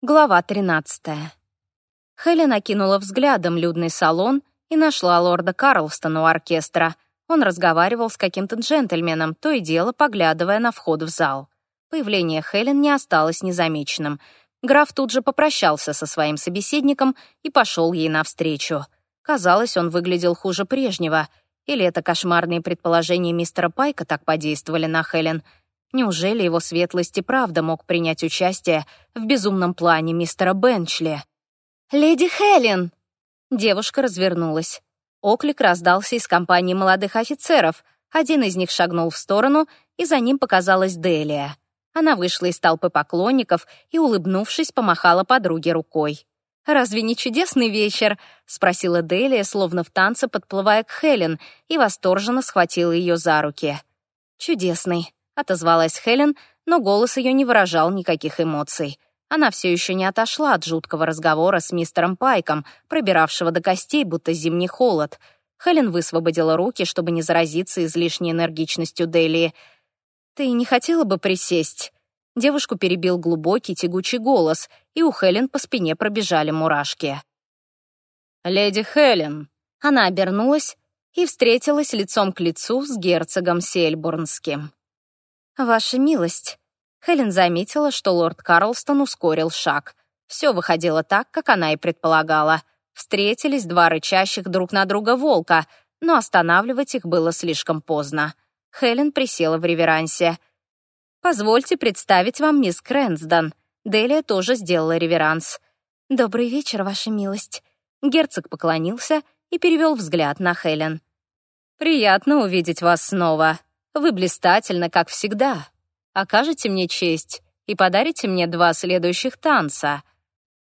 Глава 13. Хелен окинула взглядом людный салон и нашла лорда Карлстона у оркестра. Он разговаривал с каким-то джентльменом, то и дело поглядывая на вход в зал. Появление Хелен не осталось незамеченным. Граф тут же попрощался со своим собеседником и пошел ей навстречу. Казалось, он выглядел хуже прежнего. Или это кошмарные предположения мистера Пайка так подействовали на Хелен — Неужели его светлость и правда мог принять участие в безумном плане мистера Бенчли? «Леди Хелен!» Девушка развернулась. Оклик раздался из компании молодых офицеров. Один из них шагнул в сторону, и за ним показалась Делия. Она вышла из толпы поклонников и, улыбнувшись, помахала подруге рукой. «Разве не чудесный вечер?» — спросила Делия, словно в танце подплывая к Хелен, и восторженно схватила ее за руки. «Чудесный», отозвалась Хелен, но голос ее не выражал никаких эмоций. Она все еще не отошла от жуткого разговора с мистером Пайком, пробиравшего до костей, будто зимний холод. Хелен высвободила руки, чтобы не заразиться излишней энергичностью Дели. «Ты не хотела бы присесть?» Девушку перебил глубокий тягучий голос, и у Хелен по спине пробежали мурашки. «Леди Хелен!» Она обернулась и встретилась лицом к лицу с герцогом Сельбурнским. «Ваша милость». Хелен заметила, что лорд Карлстон ускорил шаг. Все выходило так, как она и предполагала. Встретились два рычащих друг на друга волка, но останавливать их было слишком поздно. Хелен присела в реверансе. «Позвольте представить вам мисс Крэнсдон». Делия тоже сделала реверанс. «Добрый вечер, ваша милость». Герцог поклонился и перевел взгляд на Хелен. «Приятно увидеть вас снова», вы блистательны, как всегда. Окажете мне честь и подарите мне два следующих танца».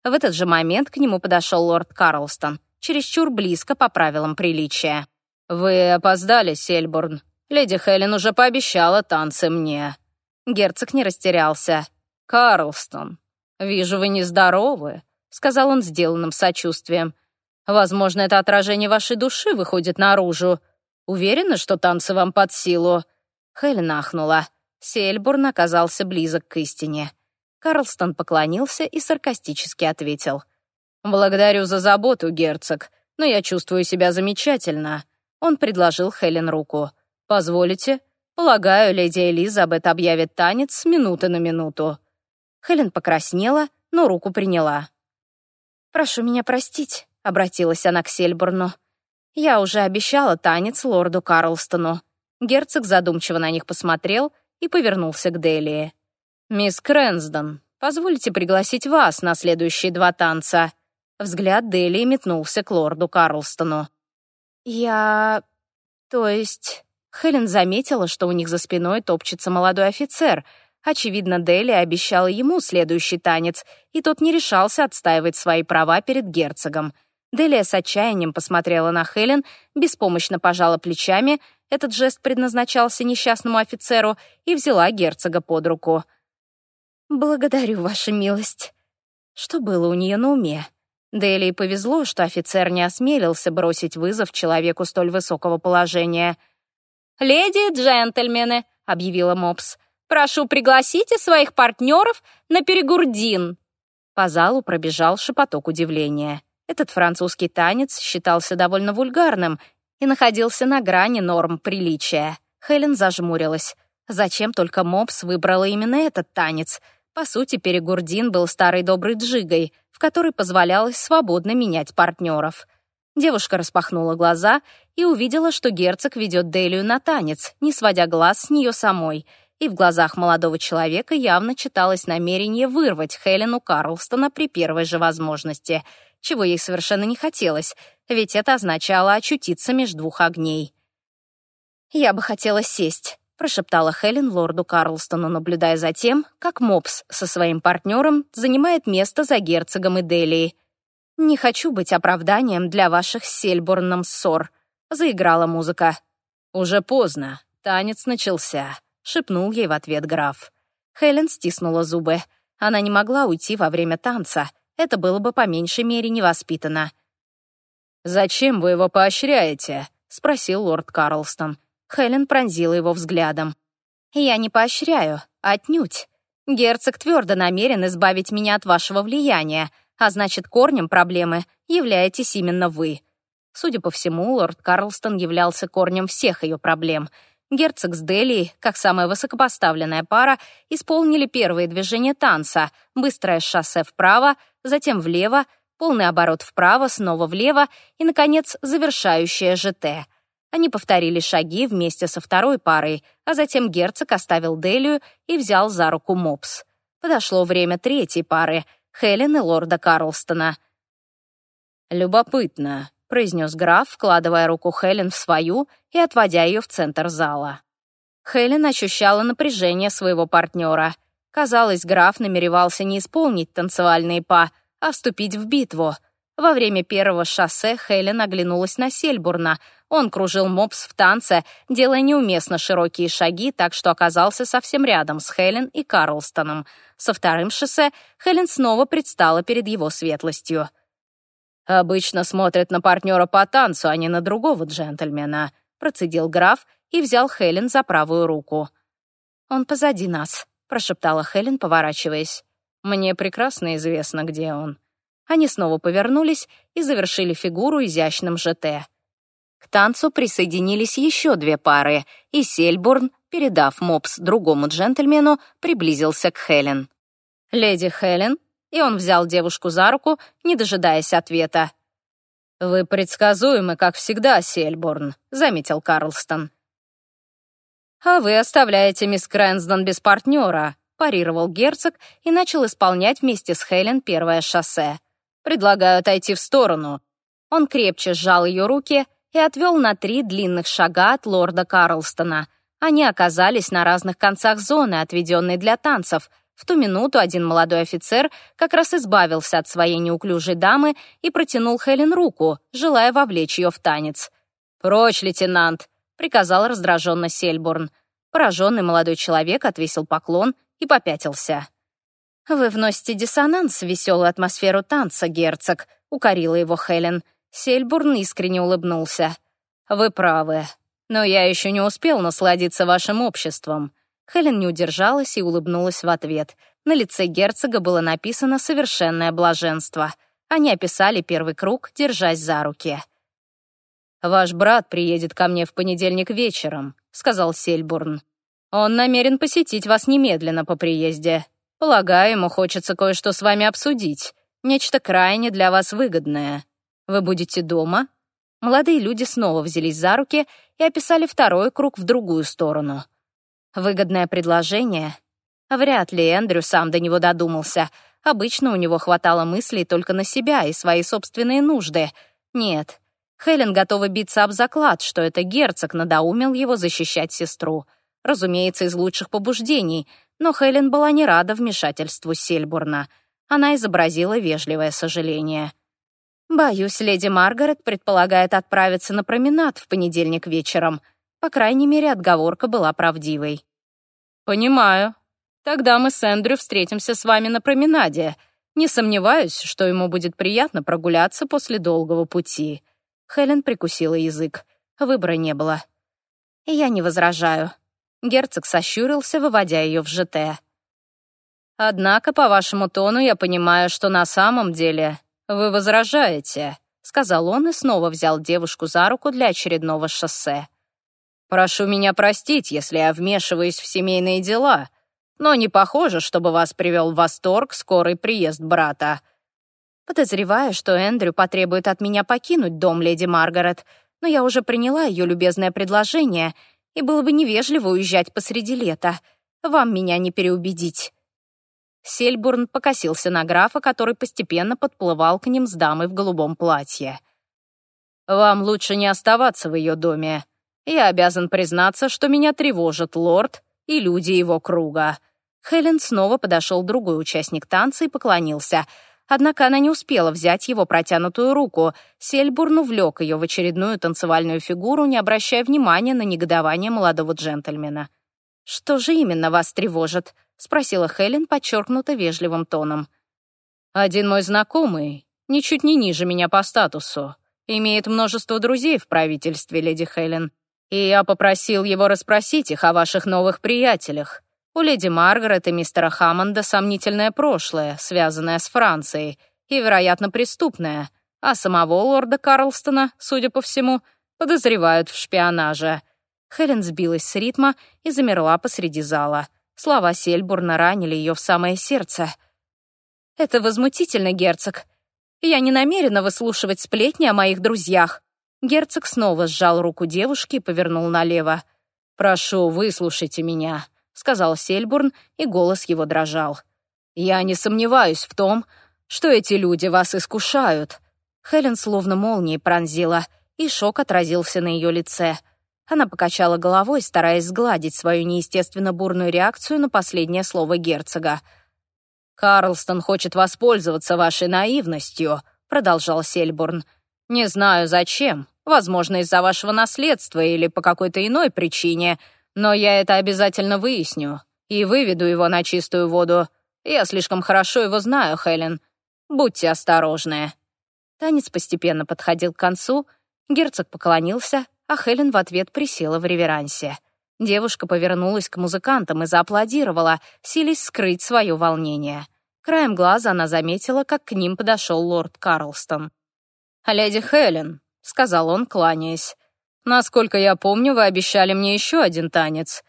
В этот же момент к нему подошел лорд Карлстон, чересчур близко по правилам приличия. «Вы опоздали, Сельбурн. Леди Хелен уже пообещала танцы мне». Герцог не растерялся. «Карлстон, вижу, вы нездоровы», — сказал он сделанным сочувствием. «Возможно, это отражение вашей души выходит наружу. Уверена, что танцы вам под силу?» Хелен ахнула. Сельбурн оказался близок к истине. Карлстон поклонился и саркастически ответил. «Благодарю за заботу, герцог, но я чувствую себя замечательно». Он предложил Хелен руку. «Позволите? Полагаю, леди Элизабет объявит танец с минуты на минуту». Хелен покраснела, но руку приняла. «Прошу меня простить», — обратилась она к Сельбурну. «Я уже обещала танец лорду Карлстону». Герцог задумчиво на них посмотрел и повернулся к Делии. «Мисс Крэнсдон, позвольте пригласить вас на следующие два танца». Взгляд Делии метнулся к лорду Карлстону. «Я... то есть...» Хелен заметила, что у них за спиной топчется молодой офицер. Очевидно, Дели обещала ему следующий танец, и тот не решался отстаивать свои права перед герцогом. Делия с отчаянием посмотрела на Хелен, беспомощно пожала плечами этот жест предназначался несчастному офицеру и взяла герцога под руку. «Благодарю, ваша милость». Что было у нее на уме? Делии повезло, что офицер не осмелился бросить вызов человеку столь высокого положения. «Леди и джентльмены», — объявила Мопс, «прошу пригласите своих партнеров на перегурдин». По залу пробежал шепоток удивления. Этот французский танец считался довольно вульгарным и находился на грани норм приличия. Хелен зажмурилась. Зачем только Мопс выбрала именно этот танец? По сути, Перегурдин был старой доброй джигой, в которой позволялось свободно менять партнеров. Девушка распахнула глаза и увидела, что герцог ведет Делию на танец, не сводя глаз с нее самой, и в глазах молодого человека явно читалось намерение вырвать Хелену Карлстона при первой же возможности — чего ей совершенно не хотелось, ведь это означало очутиться между двух огней. «Я бы хотела сесть», — прошептала Хелен лорду Карлстону, наблюдая за тем, как Мопс со своим партнером занимает место за герцогом и Делией. «Не хочу быть оправданием для ваших с ссор», — заиграла музыка. «Уже поздно. Танец начался», — шепнул ей в ответ граф. Хелен стиснула зубы. Она не могла уйти во время танца — это было бы по меньшей мере невоспитанно. «Зачем вы его поощряете?» — спросил лорд Карлстон. Хелен пронзила его взглядом. «Я не поощряю, отнюдь. Герцог твердо намерен избавить меня от вашего влияния, а значит, корнем проблемы являетесь именно вы. Судя по всему, лорд Карлстон являлся корнем всех ее проблем. Герцог с Делией, как самая высокопоставленная пара, исполнили первые движения танца, быстрое шоссе вправо, затем влево, полный оборот вправо, снова влево и, наконец, завершающее ЖТ. Они повторили шаги вместе со второй парой, а затем герцог оставил Делию и взял за руку Мопс. Подошло время третьей пары — Хелен и лорда Карлстона. «Любопытно», — произнес граф, вкладывая руку Хелен в свою и отводя ее в центр зала. Хелен ощущала напряжение своего партнера. Казалось, граф намеревался не исполнить танцевальные па, а вступить в битву. Во время первого шоссе Хелен оглянулась на Сельбурна. Он кружил мопс в танце, делая неуместно широкие шаги, так что оказался совсем рядом с Хелен и Карлстоном. Со вторым шоссе Хелен снова предстала перед его светлостью. «Обычно смотрят на партнера по танцу, а не на другого джентльмена», процедил граф и взял Хелен за правую руку. «Он позади нас», — прошептала Хелен, поворачиваясь. «Мне прекрасно известно, где он». Они снова повернулись и завершили фигуру изящным ЖТ. К танцу присоединились еще две пары, и Сельбурн, передав мопс другому джентльмену, приблизился к Хелен. «Леди Хелен», и он взял девушку за руку, не дожидаясь ответа. «Вы предсказуемы, как всегда, Сельбурн», — заметил Карлстон. «А вы оставляете мисс Крэнсдон без партнера», — парировал герцог и начал исполнять вместе с Хелен первое шоссе. «Предлагаю отойти в сторону». Он крепче сжал ее руки и отвел на три длинных шага от лорда Карлстона. Они оказались на разных концах зоны, отведенной для танцев — в ту минуту один молодой офицер как раз избавился от своей неуклюжей дамы и протянул Хелен руку, желая вовлечь ее в танец. «Прочь, лейтенант!» — приказал раздраженно Сельбурн. Пораженный молодой человек отвесил поклон и попятился. «Вы вносите диссонанс в веселую атмосферу танца, герцог», — укорила его Хелен. Сельбурн искренне улыбнулся. «Вы правы, но я еще не успел насладиться вашим обществом. Хелен не удержалась и улыбнулась в ответ. На лице герцога было написано «совершенное блаженство». Они описали первый круг, держась за руки. «Ваш брат приедет ко мне в понедельник вечером», — сказал Сельбурн. «Он намерен посетить вас немедленно по приезде. Полагаю, ему хочется кое-что с вами обсудить. Нечто крайне для вас выгодное. Вы будете дома?» Молодые люди снова взялись за руки и описали второй круг в другую сторону. Выгодное предложение? Вряд ли Эндрю сам до него додумался. Обычно у него хватало мыслей только на себя и свои собственные нужды. Нет, Хелен готова биться об заклад, что это герцог надоумил его защищать сестру. Разумеется, из лучших побуждений, но Хелен была не рада вмешательству Сельбурна. Она изобразила вежливое сожаление. «Боюсь, леди Маргарет предполагает отправиться на променад в понедельник вечером», по крайней мере, отговорка была правдивой. «Понимаю. Тогда мы с Эндрю встретимся с вами на променаде. Не сомневаюсь, что ему будет приятно прогуляться после долгого пути». Хелен прикусила язык. Выбора не было. «Я не возражаю». Герцог сощурился, выводя ее в ЖТ. «Однако, по вашему тону, я понимаю, что на самом деле вы возражаете», — сказал он и снова взял девушку за руку для очередного шоссе. Прошу меня простить, если я вмешиваюсь в семейные дела, но не похоже, чтобы вас привел в восторг скорый приезд брата». Подозреваю, что Эндрю потребует от меня покинуть дом леди Маргарет, но я уже приняла ее любезное предложение, и было бы невежливо уезжать посреди лета. Вам меня не переубедить». Сельбурн покосился на графа, который постепенно подплывал к ним с дамой в голубом платье. «Вам лучше не оставаться в ее доме. Я обязан признаться, что меня тревожит лорд и люди его круга». Хелен снова подошел другой участник танца и поклонился. Однако она не успела взять его протянутую руку. Сельбурн увлек ее в очередную танцевальную фигуру, не обращая внимания на негодование молодого джентльмена. «Что же именно вас тревожит?» — спросила Хелен подчеркнуто вежливым тоном. «Один мой знакомый, ничуть не ниже меня по статусу, имеет множество друзей в правительстве, леди Хелен и я попросил его расспросить их о ваших новых приятелях. У леди Маргарет и мистера Хаммонда сомнительное прошлое, связанное с Францией, и, вероятно, преступное, а самого лорда Карлстона, судя по всему, подозревают в шпионаже. Хелен сбилась с ритма и замерла посреди зала. Слова Сельбурна ранили ее в самое сердце. «Это возмутительно, герцог. Я не намерена выслушивать сплетни о моих друзьях». Герцог снова сжал руку девушки и повернул налево. «Прошу, выслушайте меня», — сказал Сельбурн, и голос его дрожал. «Я не сомневаюсь в том, что эти люди вас искушают». Хелен словно молнией пронзила, и шок отразился на ее лице — она покачала головой, стараясь сгладить свою неестественно бурную реакцию на последнее слово герцога. «Карлстон хочет воспользоваться вашей наивностью», — продолжал Сельбурн. «Не знаю, зачем. Возможно, из-за вашего наследства или по какой-то иной причине. Но я это обязательно выясню и выведу его на чистую воду. Я слишком хорошо его знаю, Хелен. Будьте осторожны». Танец постепенно подходил к концу. Герцог поклонился, а Хелен в ответ присела в реверансе. Девушка повернулась к музыкантам и зааплодировала, силясь скрыть свое волнение. Краем глаза она заметила, как к ним подошел лорд Карлстон. «Леди Хелен», — сказал он, кланяясь, — «насколько я помню, вы обещали мне еще один танец».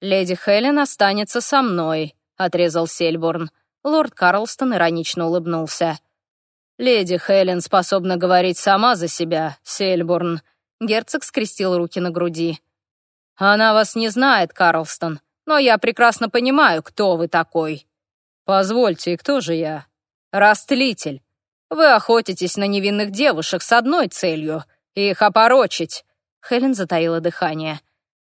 «Леди Хелен останется со мной», — отрезал Сельборн. Лорд Карлстон иронично улыбнулся. «Леди Хелен способна говорить сама за себя, Сельборн», Герцог скрестил руки на груди. «Она вас не знает, Карлстон, но я прекрасно понимаю, кто вы такой». «Позвольте, кто же я?» «Растлитель. Вы охотитесь на невинных девушек с одной целью — их опорочить». Хелен затаила дыхание.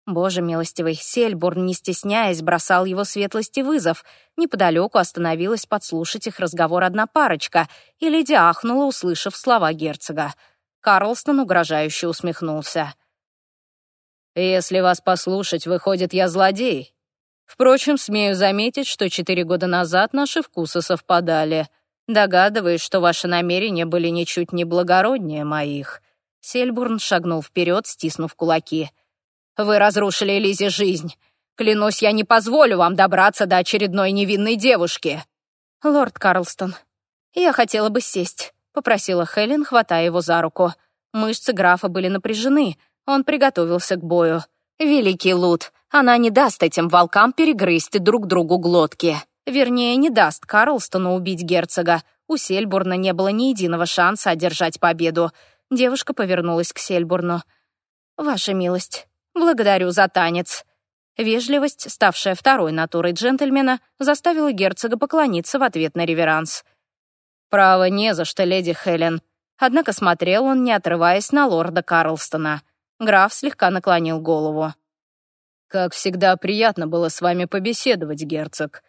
Боже милостивый, Сельбурн, не стесняясь, бросал его светлости вызов. Неподалеку остановилась подслушать их разговор одна парочка, и леди ахнула, услышав слова герцога. Карлстон угрожающе усмехнулся. «Если вас послушать, выходит, я злодей. Впрочем, смею заметить, что четыре года назад наши вкусы совпадали. Догадываюсь, что ваши намерения были ничуть не благороднее моих». Сельбурн шагнул вперед, стиснув кулаки. «Вы разрушили Лизе жизнь. Клянусь, я не позволю вам добраться до очередной невинной девушки». «Лорд Карлстон, я хотела бы сесть» попросила Хелен, хватая его за руку. Мышцы графа были напряжены, он приготовился к бою. «Великий Лут, она не даст этим волкам перегрызть друг другу глотки. Вернее, не даст Карлстону убить герцога. У Сельбурна не было ни единого шанса одержать победу. Девушка повернулась к Сельбурну. «Ваша милость, благодарю за танец». Вежливость, ставшая второй натурой джентльмена, заставила герцога поклониться в ответ на реверанс. «Право, не за что, леди Хелен». Однако смотрел он, не отрываясь на лорда Карлстона. Граф слегка наклонил голову. «Как всегда, приятно было с вами побеседовать, герцог».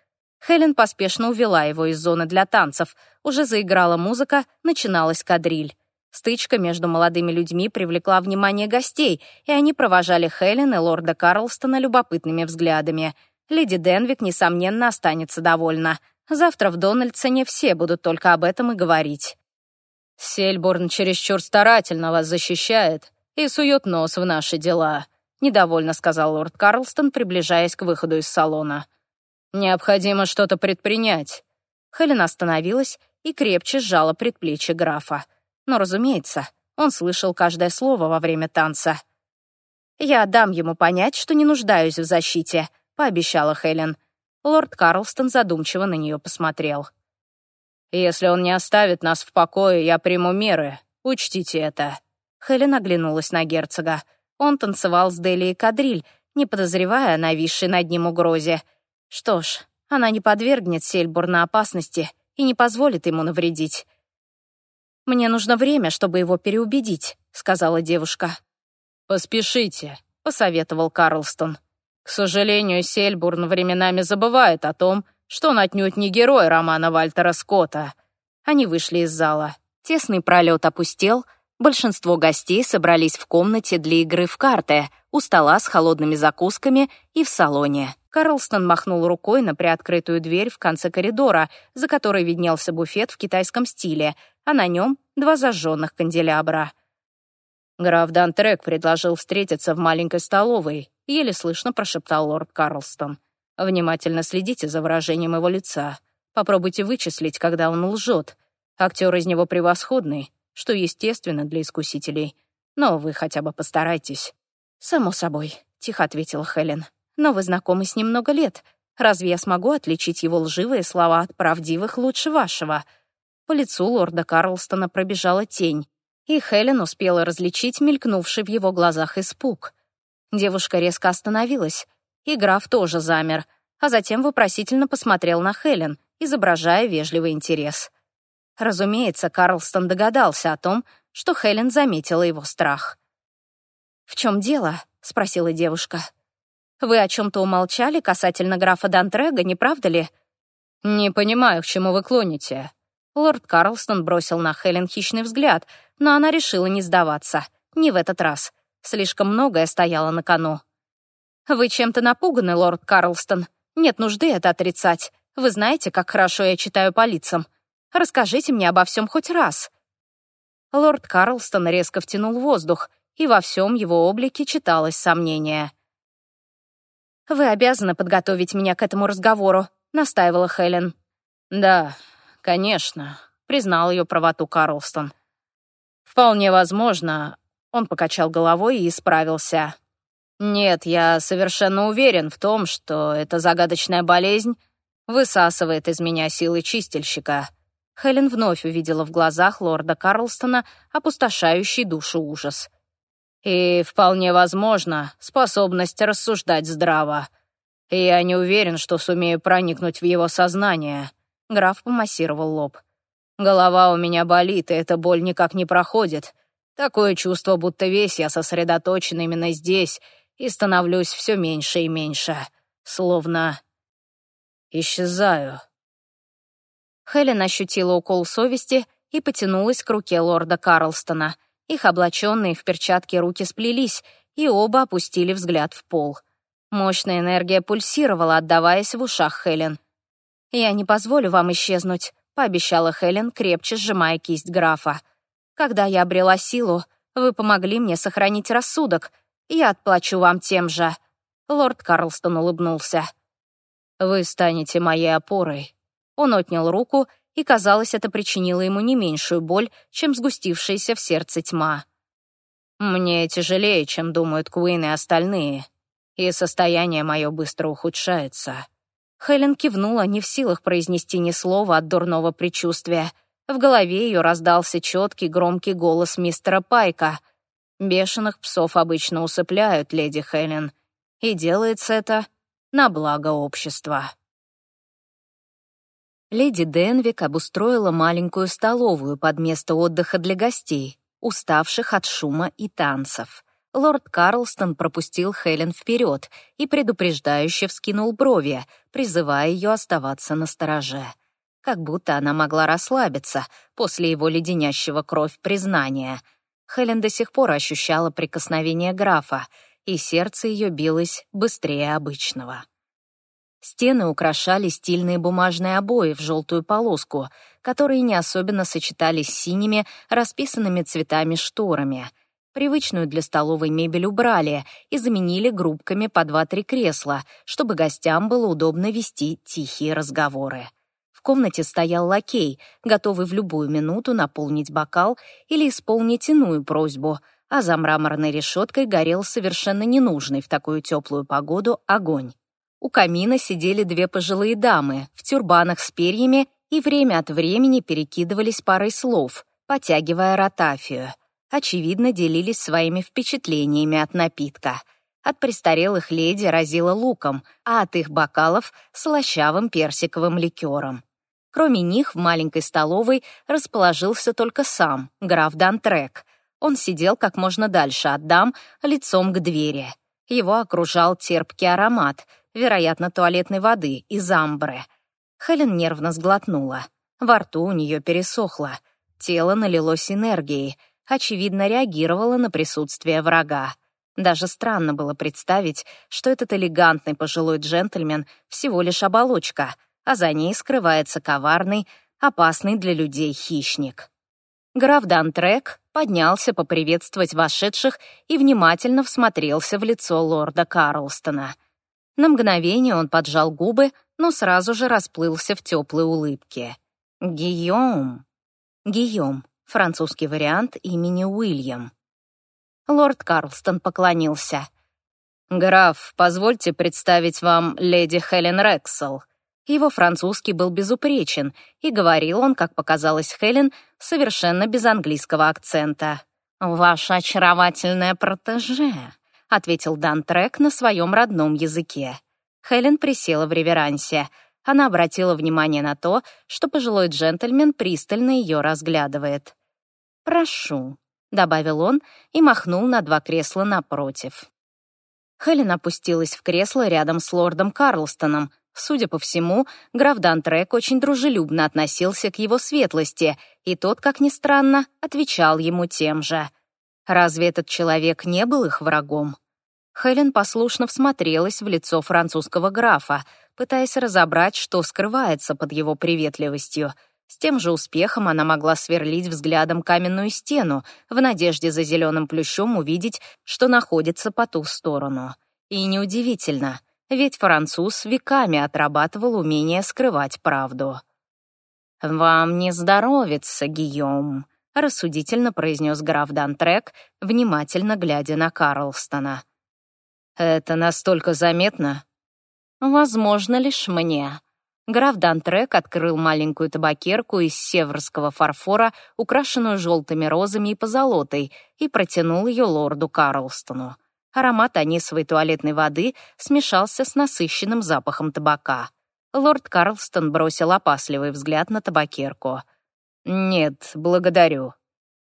Хелен поспешно увела его из зоны для танцев. Уже заиграла музыка, начиналась кадриль. Стычка между молодыми людьми привлекла внимание гостей, и они провожали Хелен и лорда Карлстона любопытными взглядами. Леди Денвик, несомненно, останется довольна. Завтра в Дональдсоне все будут только об этом и говорить. Сельборн чересчур старательно вас защищает и сует нос в наши дела», — недовольно сказал лорд Карлстон, приближаясь к выходу из салона. «Необходимо что-то предпринять». Хелен остановилась и крепче сжала предплечье графа. Но, разумеется, он слышал каждое слово во время танца. «Я дам ему понять, что не нуждаюсь в защите», — пообещала Хелен. Лорд Карлстон задумчиво на нее посмотрел. «Если он не оставит нас в покое, я приму меры. Учтите это». Хелен оглянулась на герцога. Он танцевал с Дели и Кадриль, не подозревая о нависшей над ним угрозе. Что ж, она не подвергнет Сельбурна опасности и не позволит ему навредить. «Мне нужно время, чтобы его переубедить», — сказала девушка. «Поспешите», — посоветовал Карлстон. К сожалению, Сельбурн временами забывает о том, что он отнюдь не герой романа Вальтера Скотта. Они вышли из зала. Тесный пролет опустел, большинство гостей собрались в комнате для игры в карты, у стола с холодными закусками и в салоне. Карлстон махнул рукой на приоткрытую дверь в конце коридора, за которой виднелся буфет в китайском стиле, а на нем два зажженных канделябра. Граф Дантрек предложил встретиться в маленькой столовой, еле слышно прошептал лорд Карлстон. Внимательно следите за выражением его лица. Попробуйте вычислить, когда он лжет. Актер из него превосходный, что естественно для искусителей. Но вы хотя бы постарайтесь». «Само собой», — тихо ответила Хелен. «Но вы знакомы с ним много лет. Разве я смогу отличить его лживые слова от правдивых лучше вашего?» По лицу лорда Карлстона пробежала тень, и Хелен успела различить мелькнувший в его глазах испуг. Девушка резко остановилась, и граф тоже замер, а затем вопросительно посмотрел на Хелен, изображая вежливый интерес. Разумеется, Карлстон догадался о том, что Хелен заметила его страх. «В чем дело?» — спросила девушка. «Вы о чем-то умолчали касательно графа Дантрега, не правда ли?» «Не понимаю, к чему вы клоните». Лорд Карлстон бросил на Хелен хищный взгляд, но она решила не сдаваться. Не в этот раз. Слишком многое стояло на кону. «Вы чем-то напуганы, лорд Карлстон. Нет нужды это отрицать. Вы знаете, как хорошо я читаю по лицам. Расскажите мне обо всем хоть раз». Лорд Карлстон резко втянул воздух, и во всем его облике читалось сомнение. «Вы обязаны подготовить меня к этому разговору», — настаивала Хелен. «Да, конечно», — признал ее правоту Карлстон. «Вполне возможно», — он покачал головой и исправился. «Нет, я совершенно уверен в том, что эта загадочная болезнь высасывает из меня силы чистильщика». Хелен вновь увидела в глазах лорда Карлстона опустошающий душу ужас. «И, вполне возможно, способность рассуждать здраво. Я не уверен, что сумею проникнуть в его сознание». Граф помассировал лоб. «Голова у меня болит, и эта боль никак не проходит. Такое чувство, будто весь я сосредоточен именно здесь, и становлюсь все меньше и меньше, словно исчезаю. Хелен ощутила укол совести и потянулась к руке лорда Карлстона. Их облаченные в перчатки руки сплелись, и оба опустили взгляд в пол. Мощная энергия пульсировала, отдаваясь в ушах Хелен. «Я не позволю вам исчезнуть», — пообещала Хелен, крепче сжимая кисть графа. «Когда я обрела силу, вы помогли мне сохранить рассудок, я отплачу вам тем же». Лорд Карлстон улыбнулся. «Вы станете моей опорой». Он отнял руку, и, казалось, это причинило ему не меньшую боль, чем сгустившаяся в сердце тьма. «Мне тяжелее, чем думают Куин и остальные, и состояние мое быстро ухудшается». Хелен кивнула, не в силах произнести ни слова от дурного предчувствия. В голове ее раздался четкий громкий голос мистера Пайка — Бешеных псов обычно усыпляют, леди Хелен, и делается это на благо общества. Леди Денвик обустроила маленькую столовую под место отдыха для гостей, уставших от шума и танцев. Лорд Карлстон пропустил Хелен вперед и предупреждающе вскинул брови, призывая ее оставаться на стороже. Как будто она могла расслабиться после его леденящего кровь признания — Хелен до сих пор ощущала прикосновение графа, и сердце ее билось быстрее обычного. Стены украшали стильные бумажные обои в желтую полоску, которые не особенно сочетались с синими, расписанными цветами шторами. Привычную для столовой мебель убрали и заменили группками по два-три кресла, чтобы гостям было удобно вести тихие разговоры комнате стоял лакей, готовый в любую минуту наполнить бокал или исполнить иную просьбу, а за мраморной решеткой горел совершенно ненужный в такую теплую погоду огонь. У камина сидели две пожилые дамы в тюрбанах с перьями и время от времени перекидывались парой слов, потягивая ротафию. Очевидно, делились своими впечатлениями от напитка. От престарелых леди разило луком, а от их бокалов — слащавым персиковым ликером. Кроме них в маленькой столовой расположился только сам, граф Дантрек. Он сидел как можно дальше от дам, лицом к двери. Его окружал терпкий аромат, вероятно, туалетной воды из амбры. Хелен нервно сглотнула. Во рту у нее пересохло. Тело налилось энергией, очевидно, реагировало на присутствие врага. Даже странно было представить, что этот элегантный пожилой джентльмен всего лишь оболочка — а за ней скрывается коварный, опасный для людей хищник. Граф Дантрек поднялся поприветствовать вошедших и внимательно всмотрелся в лицо лорда Карлстона. На мгновение он поджал губы, но сразу же расплылся в теплой улыбке. «Гийом». «Гийом» — французский вариант имени Уильям. Лорд Карлстон поклонился. «Граф, позвольте представить вам леди Хелен Рексел». Его французский был безупречен, и говорил он, как показалось Хелен, совершенно без английского акцента. «Ваша очаровательная протеже», — ответил Дан Трек на своем родном языке. Хелен присела в реверансе. Она обратила внимание на то, что пожилой джентльмен пристально ее разглядывает. «Прошу», — добавил он и махнул на два кресла напротив. Хелен опустилась в кресло рядом с лордом Карлстоном. Судя по всему, граф Дантрек очень дружелюбно относился к его светлости, и тот, как ни странно, отвечал ему тем же. Разве этот человек не был их врагом? Хелен послушно всмотрелась в лицо французского графа, пытаясь разобрать, что скрывается под его приветливостью. С тем же успехом она могла сверлить взглядом каменную стену, в надежде за зеленым плющом увидеть, что находится по ту сторону. И неудивительно, ведь француз веками отрабатывал умение скрывать правду. «Вам не здоровится, Гийом», рассудительно произнес граф Дантрек, внимательно глядя на Карлстона. «Это настолько заметно?» «Возможно, лишь мне». Граф Дантрек открыл маленькую табакерку из северского фарфора, украшенную желтыми розами и позолотой, и протянул ее лорду Карлстону. Аромат анисовой туалетной воды смешался с насыщенным запахом табака. Лорд Карлстон бросил опасливый взгляд на табакерку — «Нет, благодарю».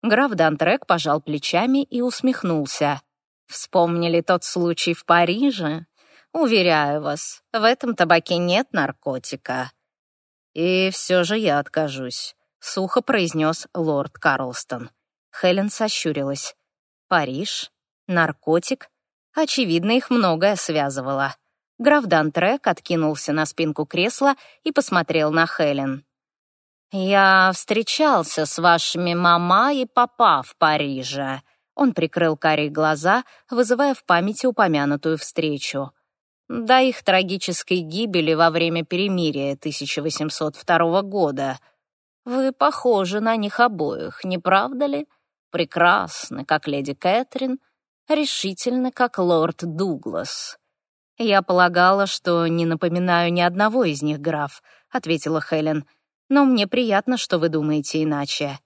Граф Дантрек пожал плечами и усмехнулся. «Вспомнили тот случай в Париже? Уверяю вас, в этом табаке нет наркотика». «И все же я откажусь», — сухо произнес лорд Карлстон. Хелен сощурилась. «Париж? Наркотик? Очевидно, их многое связывало». Граф Дантрек откинулся на спинку кресла и посмотрел на Хелен. «Я встречался с вашими мама и папа в Париже». Он прикрыл карие глаза, вызывая в памяти упомянутую встречу. До их трагической гибели во время перемирия 1802 года. Вы похожи на них обоих, не правда ли? Прекрасны, как леди Кэтрин, решительны, как лорд Дуглас. «Я полагала, что не напоминаю ни одного из них, граф», — ответила Хелен но мне приятно, что вы думаете иначе».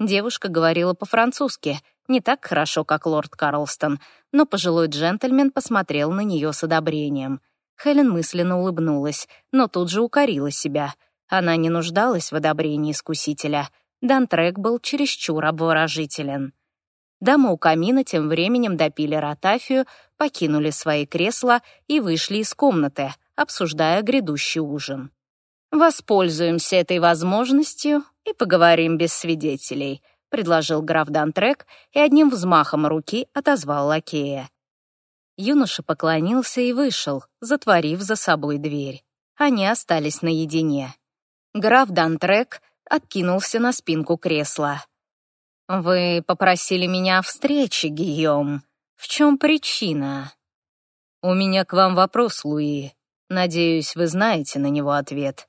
Девушка говорила по-французски, не так хорошо, как лорд Карлстон, но пожилой джентльмен посмотрел на нее с одобрением. Хелен мысленно улыбнулась, но тут же укорила себя. Она не нуждалась в одобрении искусителя. Дантрек был чересчур обворожителен. Дамы у камина тем временем допили ротафию, покинули свои кресла и вышли из комнаты, обсуждая грядущий ужин. «Воспользуемся этой возможностью и поговорим без свидетелей», — предложил граф Дантрек и одним взмахом руки отозвал лакея. Юноша поклонился и вышел, затворив за собой дверь. Они остались наедине. Граф Дантрек откинулся на спинку кресла. «Вы попросили меня о встрече, Гийом. В чем причина?» «У меня к вам вопрос, Луи. Надеюсь, вы знаете на него ответ».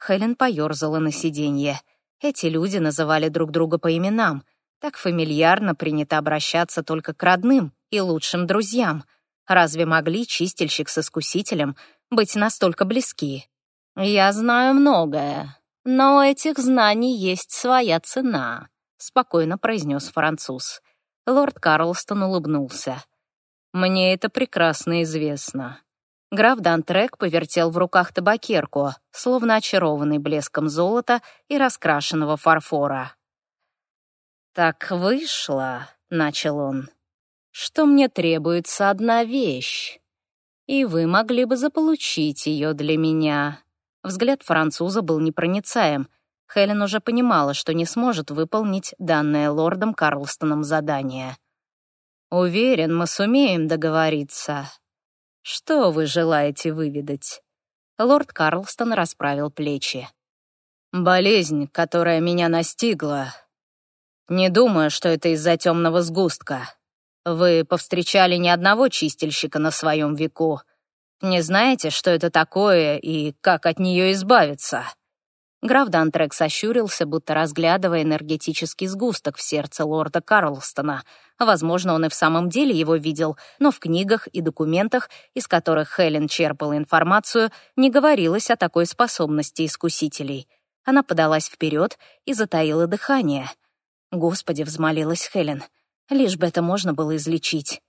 Хелен поёрзала на сиденье. Эти люди называли друг друга по именам. Так фамильярно принято обращаться только к родным и лучшим друзьям. Разве могли чистильщик с искусителем быть настолько близки? «Я знаю многое, но у этих знаний есть своя цена», — спокойно произнес француз. Лорд Карлстон улыбнулся. «Мне это прекрасно известно. Граф Дантрек повертел в руках табакерку, словно очарованный блеском золота и раскрашенного фарфора. «Так вышло», — начал он, — «что мне требуется одна вещь, и вы могли бы заполучить ее для меня». Взгляд француза был непроницаем. Хелен уже понимала, что не сможет выполнить данное лордом Карлстоном задание. «Уверен, мы сумеем договориться», «Что вы желаете выведать?» Лорд Карлстон расправил плечи. «Болезнь, которая меня настигла. Не думаю, что это из-за темного сгустка. Вы повстречали ни одного чистильщика на своем веку. Не знаете, что это такое и как от нее избавиться?» Граф Дантрек сощурился, будто разглядывая энергетический сгусток в сердце лорда Карлстона. Возможно, он и в самом деле его видел, но в книгах и документах, из которых Хелен черпала информацию, не говорилось о такой способности искусителей. Она подалась вперед и затаила дыхание. «Господи», — взмолилась Хелен, — «лишь бы это можно было излечить».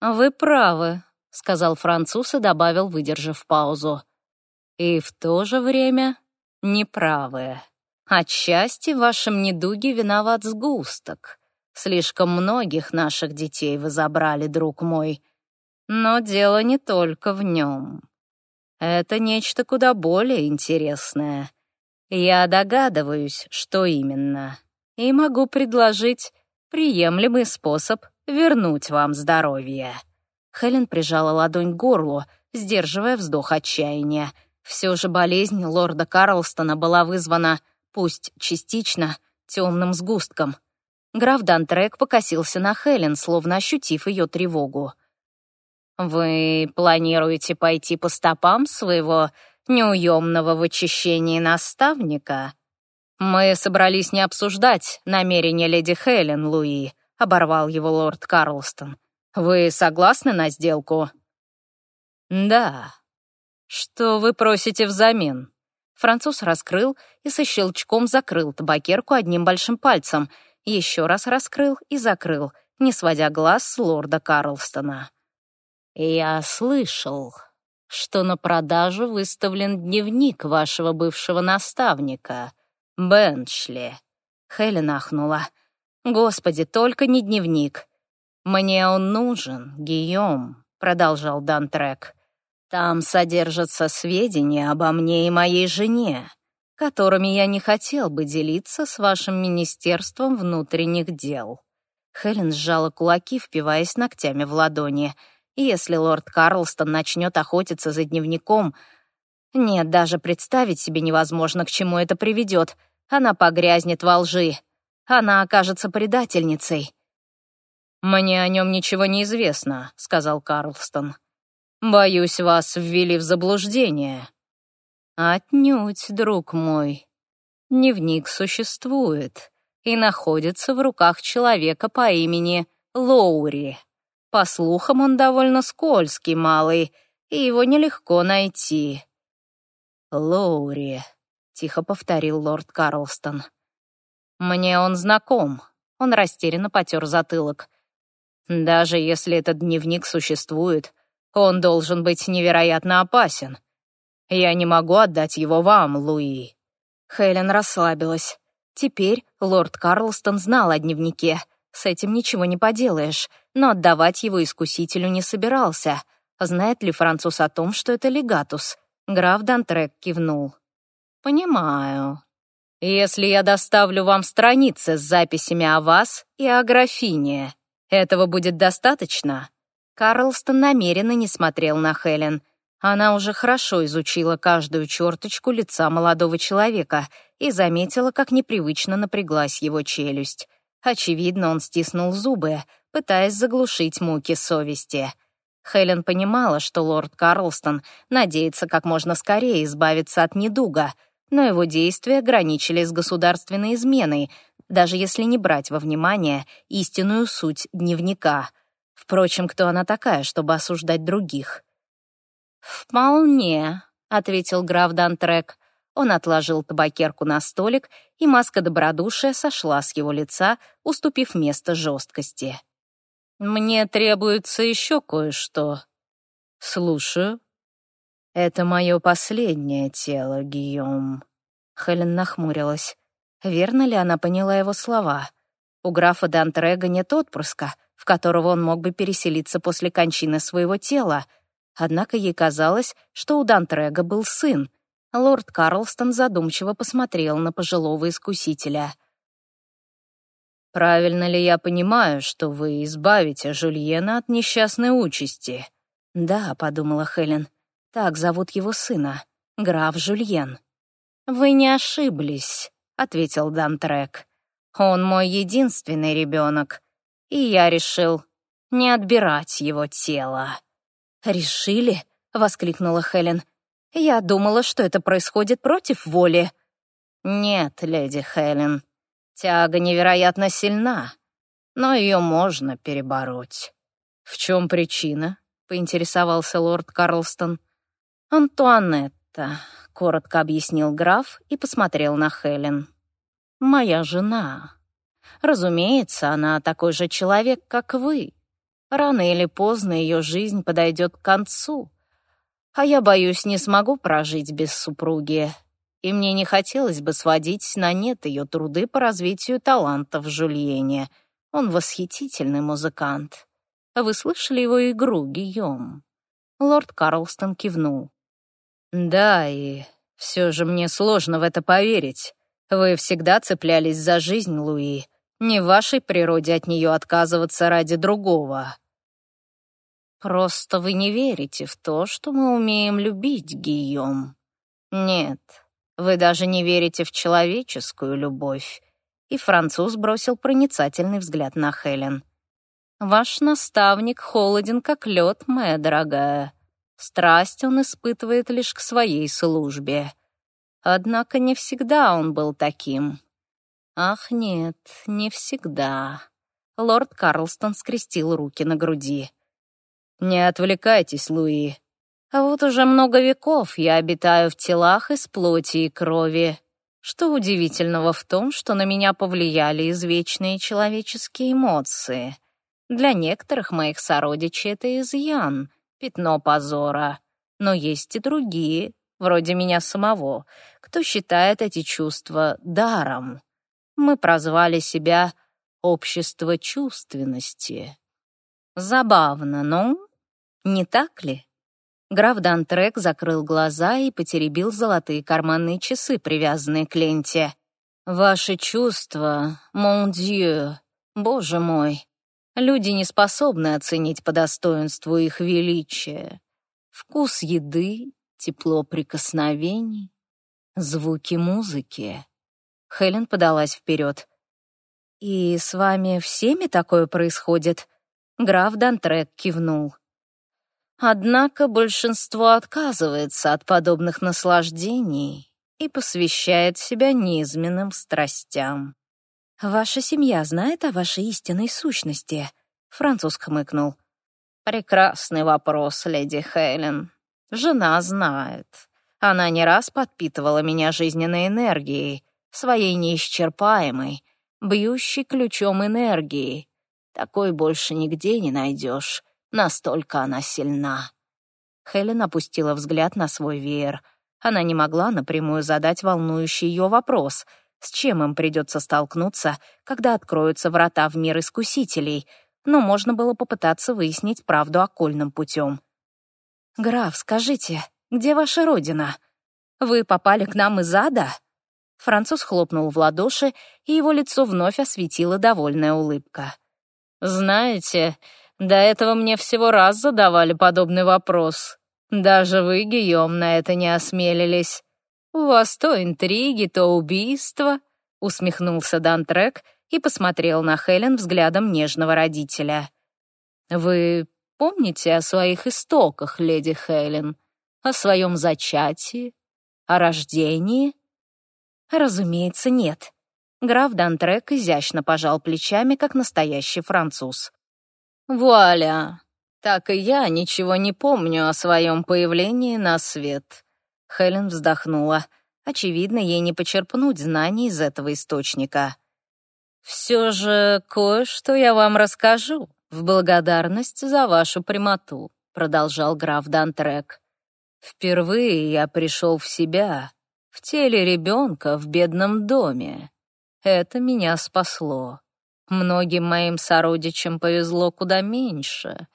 «Вы правы», — сказал француз и добавил, выдержав паузу. «И в то же время неправы. Отчасти в вашем недуге виноват сгусток. Слишком многих наших детей вы забрали, друг мой. Но дело не только в нем. Это нечто куда более интересное. Я догадываюсь, что именно, и могу предложить приемлемый способ вернуть вам здоровье». Хелен прижала ладонь к горлу, сдерживая вздох отчаяния. Все же болезнь лорда Карлстона была вызвана, пусть частично, темным сгустком. Граф Дантрек покосился на Хелен, словно ощутив ее тревогу. «Вы планируете пойти по стопам своего неуемного в очищении наставника?» «Мы собрались не обсуждать намерения леди Хелен, Луи», — оборвал его лорд Карлстон. «Вы согласны на сделку?» «Да», «Что вы просите взамен?» Француз раскрыл и со щелчком закрыл табакерку одним большим пальцем, еще раз раскрыл и закрыл, не сводя глаз с лорда Карлстона. «Я слышал, что на продажу выставлен дневник вашего бывшего наставника, Беншли». Хелен ахнула. «Господи, только не дневник». «Мне он нужен, Гийом», — продолжал Дантрек. Там содержатся сведения обо мне и моей жене, которыми я не хотел бы делиться с вашим Министерством внутренних дел». Хелен сжала кулаки, впиваясь ногтями в ладони. «Если лорд Карлстон начнет охотиться за дневником...» Нет, даже представить себе невозможно, к чему это приведет. Она погрязнет во лжи. Она окажется предательницей. «Мне о нем ничего не известно», — сказал Карлстон. Боюсь, вас ввели в заблуждение. Отнюдь, друг мой. Дневник существует и находится в руках человека по имени Лоури. По слухам, он довольно скользкий малый, и его нелегко найти. «Лоури», — тихо повторил лорд Карлстон. «Мне он знаком». Он растерянно потер затылок. «Даже если этот дневник существует, он должен быть невероятно опасен. Я не могу отдать его вам, Луи». Хелен расслабилась. Теперь лорд Карлстон знал о дневнике. С этим ничего не поделаешь, но отдавать его искусителю не собирался. Знает ли француз о том, что это легатус? Граф Дантрек кивнул. «Понимаю. Если я доставлю вам страницы с записями о вас и о графине, этого будет достаточно?» Карлстон намеренно не смотрел на Хелен. Она уже хорошо изучила каждую черточку лица молодого человека и заметила, как непривычно напряглась его челюсть. Очевидно, он стиснул зубы, пытаясь заглушить муки совести. Хелен понимала, что лорд Карлстон надеется как можно скорее избавиться от недуга, но его действия ограничились государственной изменой, даже если не брать во внимание истинную суть дневника — Впрочем, кто она такая, чтобы осуждать других? «Вполне», — ответил граф Дантрек. Он отложил табакерку на столик, и маска добродушия сошла с его лица, уступив место жесткости. «Мне требуется еще кое-что». «Слушаю». «Это мое последнее тело, Гийом». Хелен нахмурилась. Верно ли она поняла его слова? У графа Дантрега нет отпрыска, в которого он мог бы переселиться после кончины своего тела. Однако ей казалось, что у Дантрега был сын. Лорд Карлстон задумчиво посмотрел на пожилого искусителя. «Правильно ли я понимаю, что вы избавите Жульена от несчастной участи?» «Да», — подумала Хелен, — «так зовут его сына, граф Жульен». «Вы не ошиблись», — ответил Дантрек. «Он мой единственный ребенок, и я решил не отбирать его тело. Решили? — воскликнула Хелен. «Я думала, что это происходит против воли». «Нет, леди Хелен, тяга невероятно сильна, но ее можно перебороть». «В чем причина?» — поинтересовался лорд Карлстон. «Антуанетта», — коротко объяснил граф и посмотрел на Хелен. «Моя жена. Разумеется, она такой же человек, как вы. Рано или поздно ее жизнь подойдет к концу. А я, боюсь, не смогу прожить без супруги, и мне не хотелось бы сводить на нет ее труды по развитию талантов в Жульене. Он восхитительный музыкант. Вы слышали его игру, Гийом?» Лорд Карлстон кивнул. «Да, и все же мне сложно в это поверить. Вы всегда цеплялись за жизнь, Луи. Не в вашей природе от нее отказываться ради другого». «Просто вы не верите в то, что мы умеем любить, Гийом. Нет, вы даже не верите в человеческую любовь». И француз бросил проницательный взгляд на Хелен. «Ваш наставник холоден, как лед, моя дорогая. Страсть он испытывает лишь к своей службе. Однако не всегда он был таким. Ах, нет, не всегда». Лорд Карлстон скрестил руки на груди. «Не отвлекайтесь, Луи. А вот уже много веков я обитаю в телах из плоти и крови. Что удивительного в том, что на меня повлияли извечные человеческие эмоции. Для некоторых моих сородичей это изъян, пятно позора. Но есть и другие, вроде меня самого, кто считает эти чувства даром. Мы прозвали себя «общество чувственности». Забавно, но не так ли? Граф Дантрек закрыл глаза и потеребил золотые карманные часы, привязанные к ленте. «Ваши чувства, мон дью, боже мой, люди не способны оценить по достоинству их величия. Вкус еды, тепло прикосновений, звуки музыки». Хелен подалась вперед. «И с вами всеми такое происходит?» Граф Дантрек кивнул. Однако большинство отказывается от подобных наслаждений и посвящает себя низменным страстям. «Ваша семья знает о вашей истинной сущности?» Француз хмыкнул. «Прекрасный вопрос, леди Хелен. Жена знает. Она не раз подпитывала меня жизненной энергией, своей неисчерпаемой, бьющей ключом энергии. Такой больше нигде не найдешь. Настолько она сильна. Хелен опустила взгляд на свой веер. Она не могла напрямую задать волнующий ее вопрос, с чем им придется столкнуться, когда откроются врата в мир искусителей, но можно было попытаться выяснить правду окольным путем. «Граф, скажите, где ваша родина? Вы попали к нам из ада?» Француз хлопнул в ладоши, и его лицо вновь осветила довольная улыбка. «Знаете, до этого мне всего раз задавали подобный вопрос. Даже вы, Гийом, на это не осмелились. У вас то интриги, то убийства», — усмехнулся Дантрек и посмотрел на Хелен взглядом нежного родителя. «Вы помните о своих истоках, леди Хелен? О своем зачатии? О рождении?» «Разумеется, нет». Граф Дантрек изящно пожал плечами, как настоящий француз. Вуаля! Так и я ничего не помню о своем появлении на свет. Хелен вздохнула. Очевидно, ей не почерпнуть знаний из этого источника. «Все же кое-что я вам расскажу в благодарность за вашу прямоту», продолжал граф Дантрек. «Впервые я пришел в себя, в теле ребенка в бедном доме. Это меня спасло. Многим моим сородичам повезло куда меньше.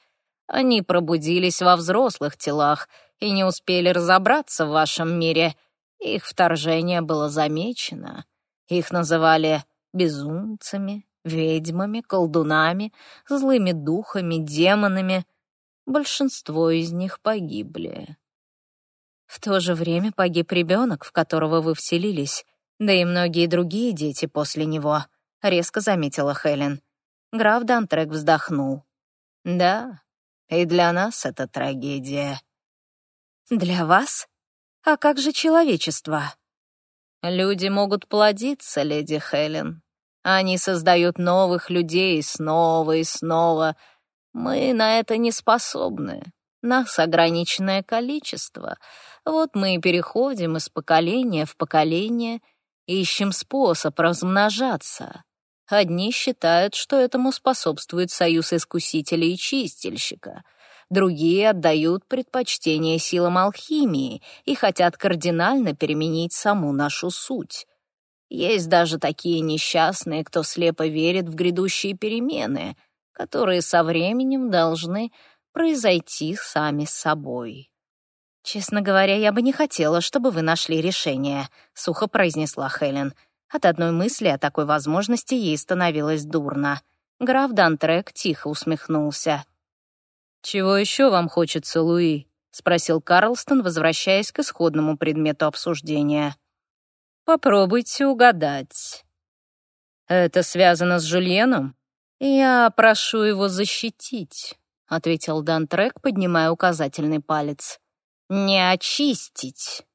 Они пробудились во взрослых телах и не успели разобраться в вашем мире. Их вторжение было замечено. Их называли безумцами, ведьмами, колдунами, злыми духами, демонами. Большинство из них погибли. В то же время погиб ребенок, в которого вы вселились, да и многие другие дети после него —— резко заметила Хелен. Граф Дантрек вздохнул. «Да, и для нас это трагедия. Для вас? А как же человечество? Люди могут плодиться, леди Хелен. Они создают новых людей снова и снова. Мы на это не способны. Нас ограниченное количество. Вот мы и переходим из поколения в поколение, ищем способ размножаться. Одни считают, что этому способствует союз искусителя и чистильщика — другие отдают предпочтение силам алхимии и хотят кардинально переменить саму нашу суть. Есть даже такие несчастные, кто слепо верит в грядущие перемены, которые со временем должны произойти сами собой. «Честно говоря, я бы не хотела, чтобы вы нашли решение», — сухо произнесла Хелен. От одной мысли о такой возможности ей становилось дурно. Граф Дантрек тихо усмехнулся. «Чего еще вам хочется, Луи?» — спросил Карлстон, возвращаясь к исходному предмету обсуждения. «Попробуйте угадать». «Это связано с Жульеном? Я прошу его защитить», — ответил Дантрек, поднимая указательный палец. «Не очистить».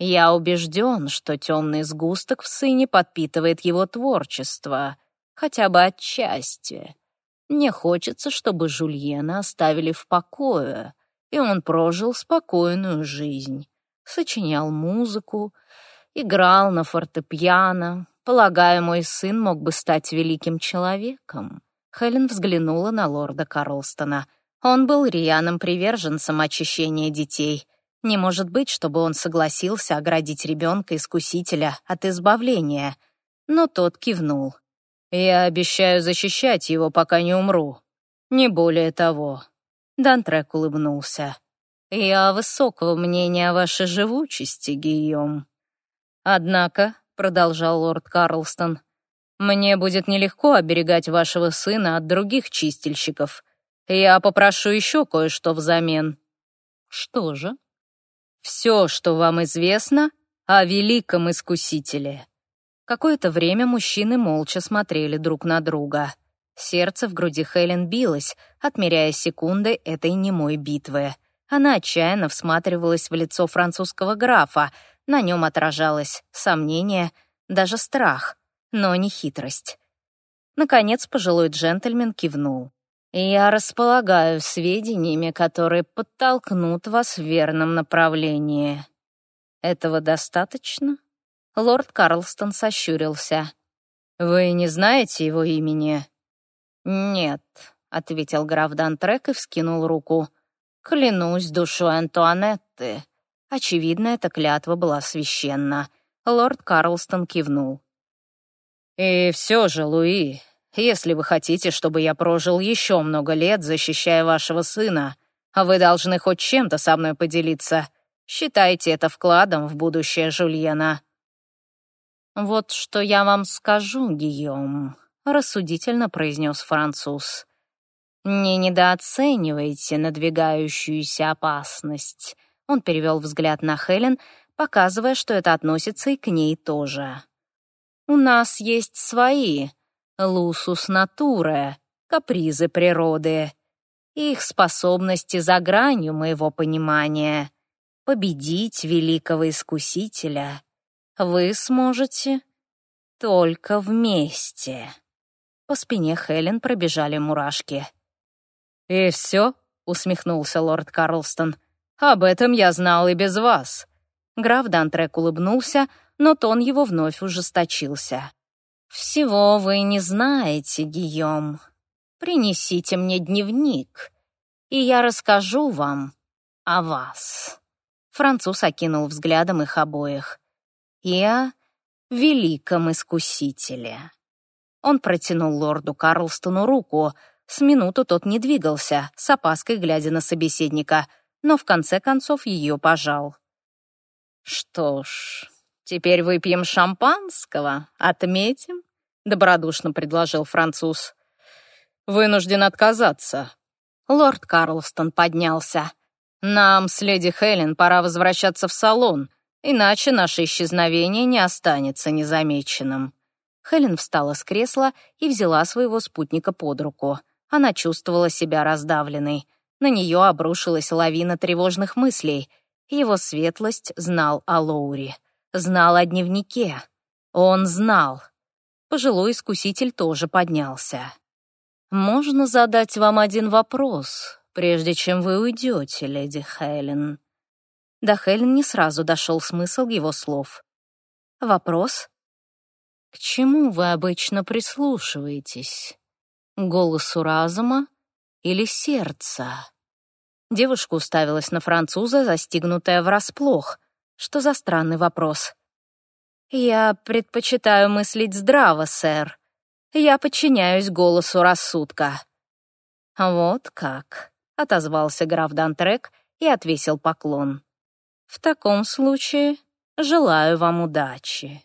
Я убежден, что темный сгусток в сыне подпитывает его творчество, хотя бы отчасти. Мне хочется, чтобы Жульена оставили в покое, и он прожил спокойную жизнь. Сочинял музыку, играл на фортепиано. Полагаю, мой сын мог бы стать великим человеком. Хелен взглянула на лорда Карлстона. Он был рьяным приверженцем очищения детей. Не может быть, чтобы он согласился оградить ребенка-искусителя от избавления. Но тот кивнул. Я обещаю защищать его, пока не умру. Не более того. Дантрек улыбнулся. Я высокого мнения о вашей живучести, Гийом. Однако, — продолжал лорд Карлстон, — мне будет нелегко оберегать вашего сына от других чистильщиков. Я попрошу еще кое-что взамен. Что же? Все, что вам известно о великом искусителе. Какое-то время мужчины молча смотрели друг на друга. Сердце в груди Хелен билось, отмеряя секунды этой немой битвы. Она отчаянно всматривалась в лицо французского графа. На нем отражалось сомнение, даже страх, но не хитрость. Наконец пожилой джентльмен кивнул. «Я располагаю сведениями, которые подтолкнут вас в верном направлении. Этого достаточно?» Лорд Карлстон сощурился. «Вы не знаете его имени?» «Нет», — ответил граф Дантрек и вскинул руку. «Клянусь душой Антуанетты». Очевидно, эта клятва была священна. Лорд Карлстон кивнул. «И все же, Луи, если вы хотите, чтобы я прожил еще много лет, защищая вашего сына, вы должны хоть чем-то со мной поделиться. Считайте это вкладом в будущее Жульена». «Вот что я вам скажу, Гийом», — рассудительно произнес француз. «Не недооценивайте надвигающуюся опасность». Он перевел взгляд на Хелен, показывая, что это относится и к ней тоже. «У нас есть свои, лусус натуре, капризы природы. Их способности за гранью моего понимания. Победить великого искусителя вы сможете только вместе. По спине Хелен пробежали мурашки. «И все?» — усмехнулся лорд Карлстон. «Об этом я знал и без вас». Граф Дантрек улыбнулся, но тон его вновь ужесточился. «Всего вы не знаете, Гийом. Принесите мне дневник, и я расскажу вам о вас». Француз окинул взглядом их обоих и о великом искусителе. Он протянул лорду Карлстону руку. С минуту тот не двигался, с опаской глядя на собеседника, но в конце концов ее пожал. «Что ж, теперь выпьем шампанского, отметим», — добродушно предложил француз. «Вынужден отказаться». Лорд Карлстон поднялся. «Нам с леди Хелен пора возвращаться в салон. Иначе наше исчезновение не останется незамеченным». Хелен встала с кресла и взяла своего спутника под руку. Она чувствовала себя раздавленной. На нее обрушилась лавина тревожных мыслей. Его светлость знал о Лоури, знал о дневнике. Он знал. Пожилой искуситель тоже поднялся. «Можно задать вам один вопрос, прежде чем вы уйдете, леди Хелен?» До Хелен не сразу дошел смысл его слов. «Вопрос?» «К чему вы обычно прислушиваетесь? Голосу разума или сердца?» Девушка уставилась на француза, застигнутая врасплох. Что за странный вопрос? «Я предпочитаю мыслить здраво, сэр. Я подчиняюсь голосу рассудка». «Вот как», — отозвался граф Дантрек и отвесил поклон. «В таком случае желаю вам удачи».